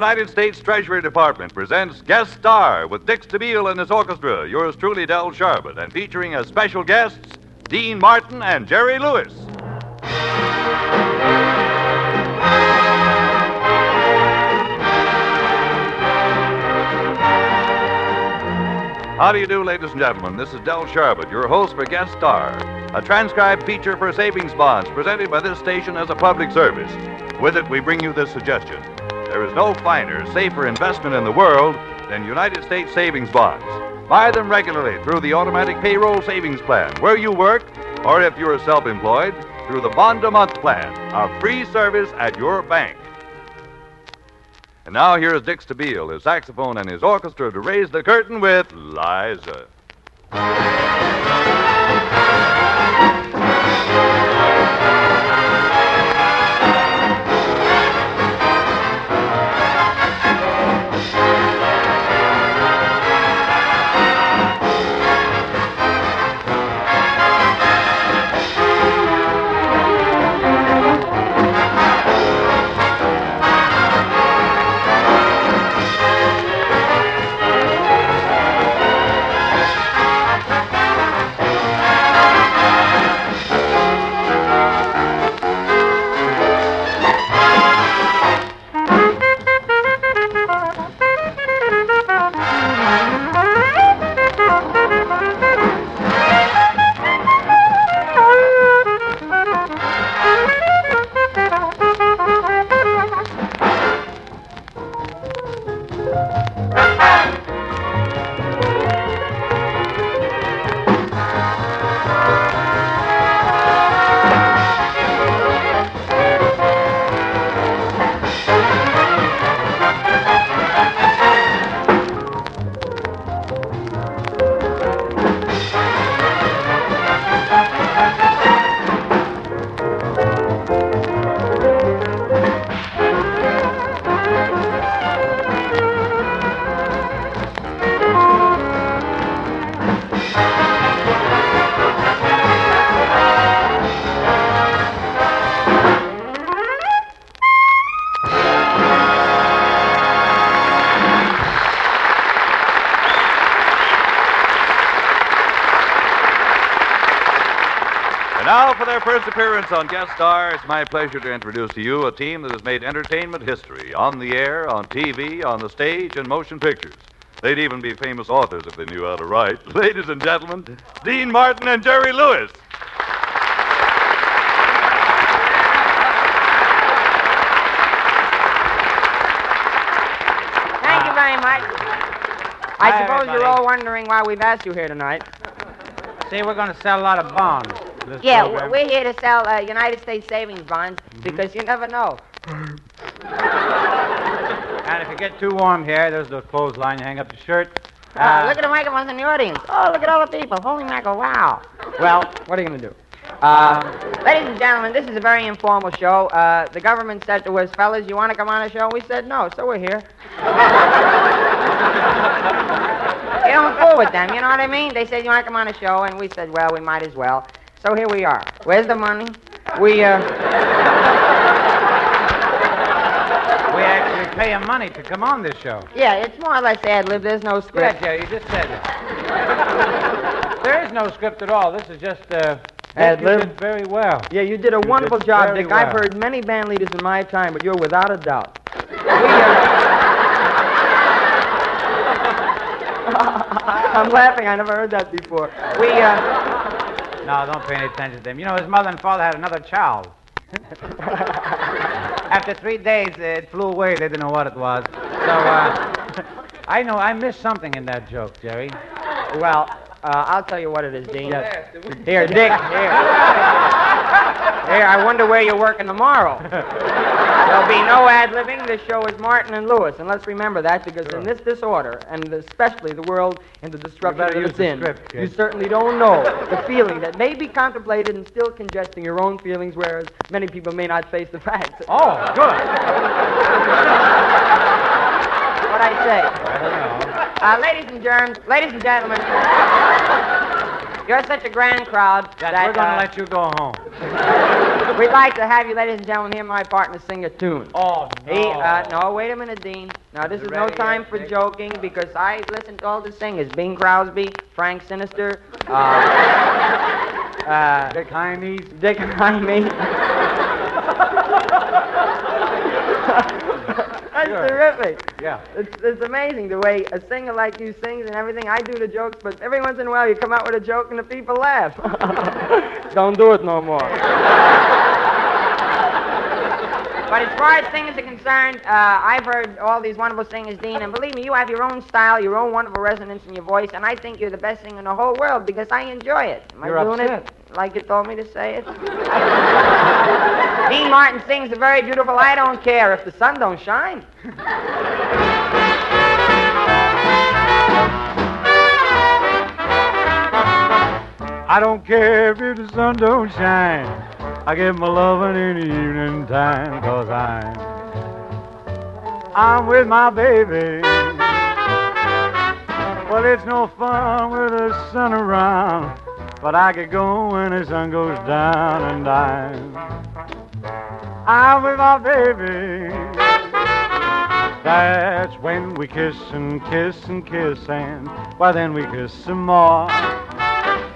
United States Treasury Department presents Guest Star with Dick Stabile and his orchestra, yours truly, Del Sharbutt, and featuring as special guests Dean Martin and Jerry Lewis. How do you do, ladies and gentlemen? This is Del Sharbutt, your host for Guest Star, a transcribed feature for savings bonds presented by this station as a public service. With it, we bring you this suggestion. There is no finer, safer investment in the world than United States savings bonds. Buy them regularly through the automatic payroll savings plan, where you work, or if you're self employed, through the bond a month plan, a free service at your bank. And now here's Dick Stabile, his saxophone, and his orchestra to raise the curtain with Liza. And now, for their first appearance on Guest Star, it's my pleasure to introduce to you a team that has made entertainment history on the air, on TV, on the stage, and motion pictures. They'd even be famous authors if they knew how to write. Ladies and gentlemen, Dean Martin and Jerry Lewis. Thank you very much. I Hi, suppose you're all wondering why we've asked you here tonight. See, we're going to sell a lot of bonds. This Yeah, program. we're here to sell uh, United States savings bonds because you never know. And if you get too warm here, there's the clothesline. You hang up your shirt. Ah, Uh, look at the microphones in the audience. Oh, look at all the people. Holy mackerel, wow. Well, what are you going to do? Uh, ladies and gentlemen, this is a very informal show. Uh, the government said to us, fellas, you want to come on a show? We said no, so we're here. you don't fool with them, you know what I mean? They said, you want to come on a show? And we said, well, we might as well. So here we are. Where's the money? We, uh, we actually pay him money to come on this show. yeah, it's more or less ad lib. There's no script. Yeah, script. Jerry, you just said it. there is no script at all. This is just uh, Ad you lib? did very well. Yeah, you did a You wonderful did job, very Dick. I've heard many band leaders in my time, but you're without a doubt. We, uh... I'm laughing. I never heard that before. We, uh... No, don't pay any attention to him. You know, his mother and father had another child. After three days, it flew away. They didn't know what it was. So, uh, I know I missed something in that joke, Jerry. Well, uh, I'll tell you what it is, Dean. Yes. Here, Dick, here. Here, I wonder where you're working tomorrow. There'll be no ad-libbing. This show is Martin and Lewis, and let's remember that because in this disorder, and especially the world and the disruption that it's in, script, you certainly don't know the feeling that may be contemplated and still congesting your own feelings, whereas many people may not face the facts. Oh, good. What I say. I. Uh, ladies and germs, ladies and gentlemen, You're such a grand crowd That, that we're going to uh, let you go home. We'd like to have you, ladies and gentlemen, hear my partner sing a tune. Oh, no. He, uh, no, wait a minute, Dean. Now, this Is is no time for joking because I listen to all the singers. Bing Crosby, Frank Sinister, uh, uh, Dick Hymes. Dick Hyme. That's Sure. terrific. Yeah. It's, it's amazing the way a singer like you sings and everything. I do the jokes, but every once in a while you come out with a joke and the people laugh. Don't do it no more. But as far as singers are concerned, uh, I've heard all these wonderful singers, Dean, and believe me, you have your own style, your own wonderful resonance in your voice, and I think you're the best singer in the whole world because I enjoy it. Am You're I doing upset. it like you told me to say it? Dean Martin sings a very beautiful I don't care if the sun don't shine. I don't care if the sun don't shine. I get my loving in the evening time, cause I'm I'm with my baby. Well, it's no fun with the sun around, but I get going when the sun goes down, and I'm I'm with my baby. That's when we kiss and kiss and kiss, and why then we kiss some more.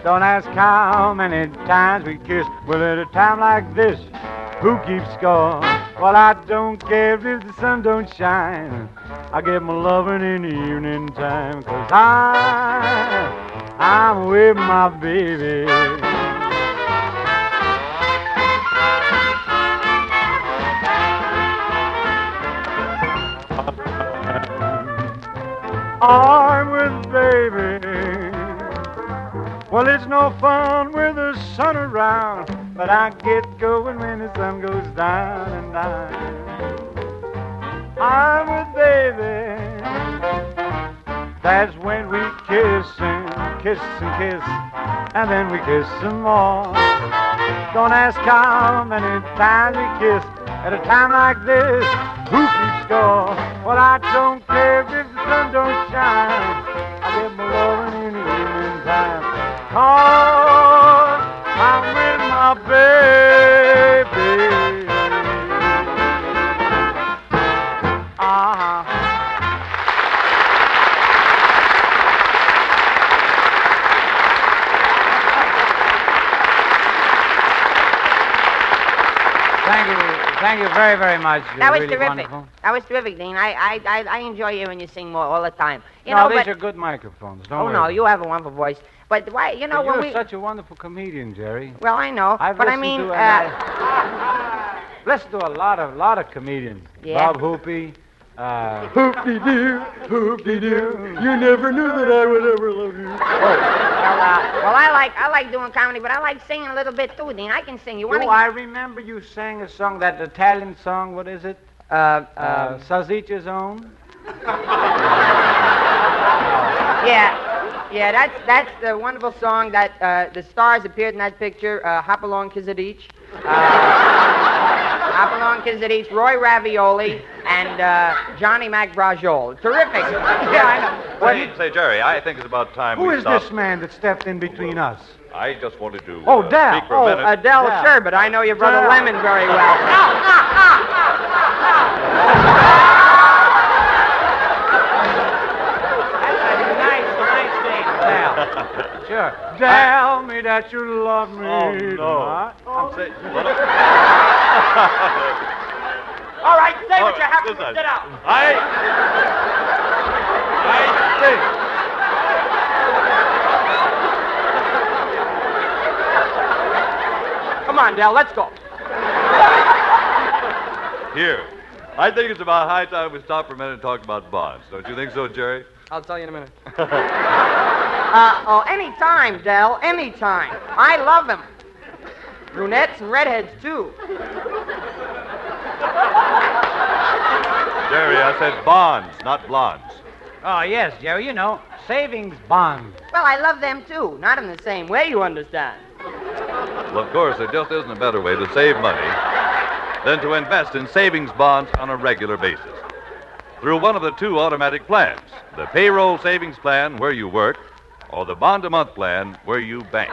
Don't ask how many times we kiss, Well, at a time like this, who keeps score? Well, I don't care if the sun don't shine. I get my loving in the evening time, cause I, I'm with my baby. I'm with baby. Well, it's no fun with the sun around, but I get going when the sun goes down, and I'm, I'm with baby. That's when we kiss and kiss and kiss, and then we kiss some more. Don't ask how many times we kiss at a time like this. Who keeps score? Well, I don't care if the sun don't very, very much. You're That was really terrific. wonderful. That was terrific, Dean. I, I, I, I enjoy hearing you sing more all the time. You no, know, these but, are good microphones. Don't oh worry. no, you have a wonderful voice. But why, you know, But when you're we, such a wonderful comedian, Jerry. well, I know, I've but I listened mean, to, uh, listened to a lot of lot of comedians. Yeah. Bob Hoopy. Uh, hoopty doo, hoopty doo. You never knew that I would ever love you. well, uh, well, I like, I like doing comedy, but I like singing a little bit too, Dean. I can sing. You want to? Oh, to? I remember you sang a song, that Italian song. What is it? Uh, Uh, uh, Salsicha's own. yeah, yeah. That's that's the wonderful song that uh, the stars appeared in that picture. Uh, Hop along, Kizadich. Uh, Hop along, Kizadich. Roy Ravioli and uh, Johnny McBrajol. Terrific. yeah, I know. What do you- Say, Jerry, I think it's about time Who we is stop. this man that stepped in between us? I just wanted to Oh, uh, Dal. speak for Oh, a minute. Adele Yeah. Sherbert. I know your brother Dell. Lemon very well. That's a nice, nice name, Dal. sure. Tell me that you love me. Oh, no. tonight. I'm saying, what All right, say All what you right, have to listen. sit out. I. I think. Come on, Dell, let's go. Here. I think it's about high time we stop for a minute and talk about bonds. Don't you think so, Jerry? I'll tell you in a minute. uh, oh, anytime, Dell, anytime. I love them. Brunettes and redheads, too. Jerry, I said bonds, not blondes. Oh, yes, Jerry, you know, savings bonds. Well, I love them, too. Not in the same way, you understand. Well, of course, there just isn't a better way to save money than to invest in savings bonds on a regular basis. Through one of the two automatic plans the payroll savings plan, where you work, or the bond a month plan where you bank.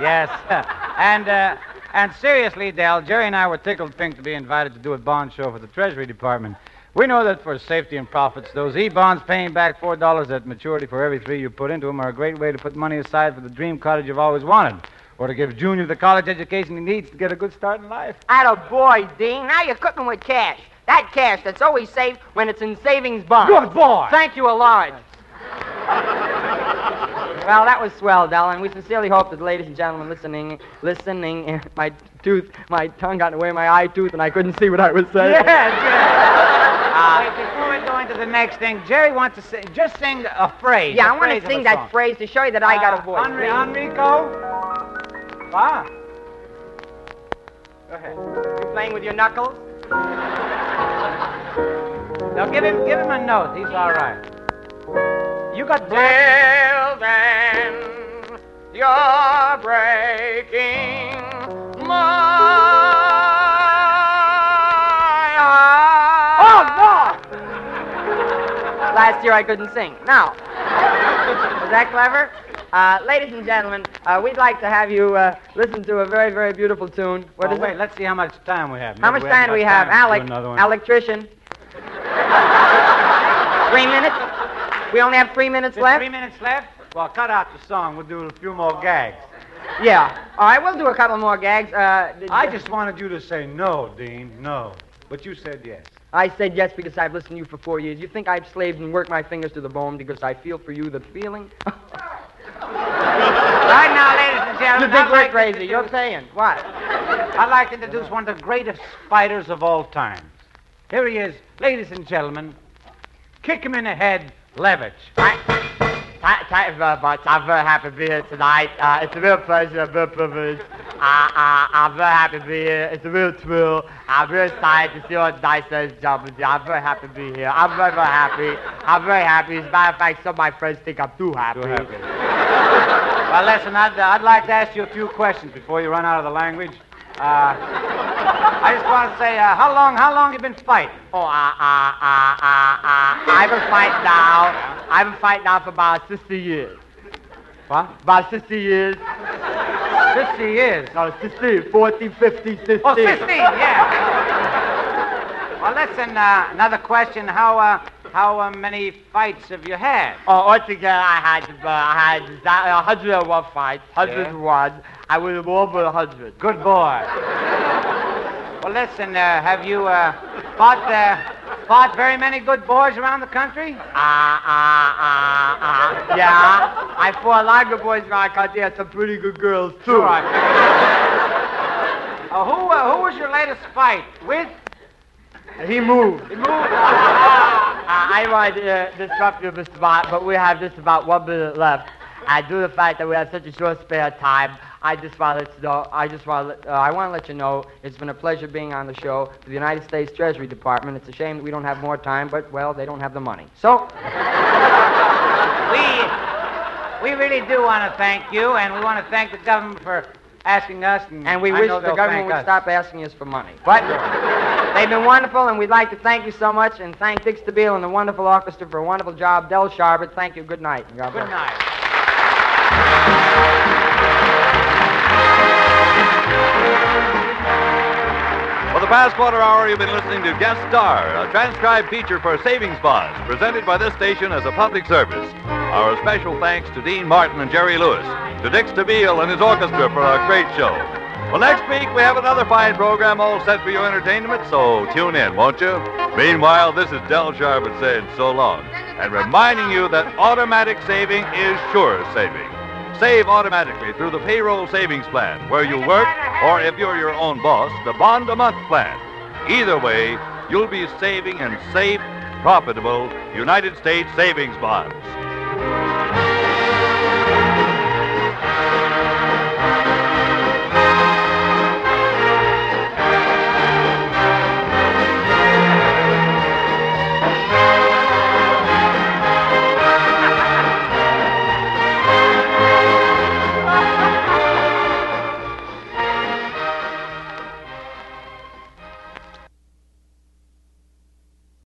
Yes. and, uh, and seriously, Dell, Jerry and I were tickled pink to be invited to do a bond show for the Treasury Department. We know that for safety and profits, those E-bonds paying back $4 at maturity for every three you put into them are a great way to put money aside for the dream cottage you've always wanted, or to give Junior the college education he needs to get a good start in life. Atta boy, Dean. Now you're cooking with cash. That cash that's always safe when it's in savings bonds. Good boy. Thank you a lot. Well, that was swell, Dell, and we sincerely hope that the ladies and gentlemen listening, listening, my tooth, my tongue got in the way of my eye tooth, and I couldn't see what I was saying. Uh, Wait, before we go into the next thing, Jerry wants to sing, just sing a phrase. Yeah, a I want to sing that phrase to show you that I got a Uh, voice. Enri- Enrico? Ah. Go ahead. You playing with your knuckles? Now give him, give him a note. He's all right. You got Till then, you're breaking my heart. Oh, no! Last year I couldn't sing. Now, was that clever? Uh, ladies and gentlemen, uh, we'd like to have you uh, listen to a very, very beautiful tune. What oh, is wait, it? let's see how much time we have. How much time do we have? enough time to Alec, do another one. electrician. three minutes? We only have three minutes Just left? Three minutes left? Well, cut out the song. We'll do a few more gags. Yeah. All right, we'll do a couple more gags. Uh, I just wanted you to say no, Dean, no. But you said yes. I said yes because I've listened to you for four years. You think I've slaved and worked my fingers to the bone because I feel for you the feeling? Right now, ladies and you gentlemen, think I'd we're like crazy. You're saying. What? I'd like to introduce one of the greatest fighters of all time. Here he is, ladies and gentlemen. Kick him in the head, Levitch. Thank you very much. I'm very happy to be here tonight. Uh, it's a real pleasure, a real privilege. Uh, uh, I'm very happy to be here. It's a real thrill. I'm very excited to see all the nice ladies and gentlemen. I'm very happy to be here. I'm very, very happy. I'm very happy. As a matter of fact, some of my friends think I'm too happy. Too happy. Well, listen, I'd, uh, I'd like to ask you a few questions before you run out of the language. Uh, I just want to say, uh, how long, how long you been fighting? Oh, uh, uh, uh, uh, uh, I've been fighting now. I've been fighting now for about 60 years. What? About 60 years. 60 years. No, 60, 40, 50, 60. Oh, 16, yeah. Well, listen, uh, another question. How, uh, how uh, many fights have you had? Oh, altogether, I had, uh, I had uh, 101 fights, 101. I was over 100. Good boy. Well, listen, uh, have you uh, fought, uh, fought very many good boys around the country? Ah, ah, ah, ah. Yeah, I fought a lot of good boys around the country and some pretty good girls, too. Sure, I. Uh, who, uh, who was your latest fight? With? He moved. He moved. uh, I want to uh, disrupt you, Mr. Mott, but we have just about one minute left. Due to the fact that we have such a short spare time, I just want to let you know. I just want to. Uh, I want to let you know it's been a pleasure being on the show for the United States Treasury Department. It's a shame that we don't have more time, but well, they don't have the money. So, We, we really do want to thank you, and we want to thank the government for asking us. And, and we I wish the government would us. stop asking us for money. But they've been wonderful, and we'd like to thank you so much, and thank Dick Stabile and the wonderful orchestra for a wonderful job. Del Sharbutt, thank you. Good night. God. Good night. Past quarter hour, you've been listening to Guest Star, a transcribed feature for savings bonds, presented by this station as a public service. Our special thanks to Dean Martin and Jerry Lewis, to Dick Stabile and his orchestra for a great show. Well, next week we have another fine program all set for your entertainment, so tune in, won't you? Meanwhile, this is Del Sharbutt saying so long, and reminding you that automatic saving is sure saving. Save automatically through the payroll savings plan, where you work, or if you're your own boss, the bond a month plan. Either way, you'll be saving in safe, profitable United States savings bonds.